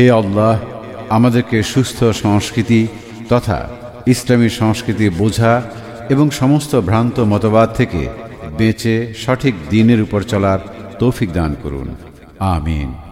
হে আল্লাহ, আমাদেরকে সুস্থ সংস্কৃতি তথা ইসলামী সংস্কৃতি বোঝা এবং সমস্ত ভ্রান্ত মতবাদ থেকে বেঁচে সঠিক দিনের উপর চলার তৌফিক দান করুন। আমিন।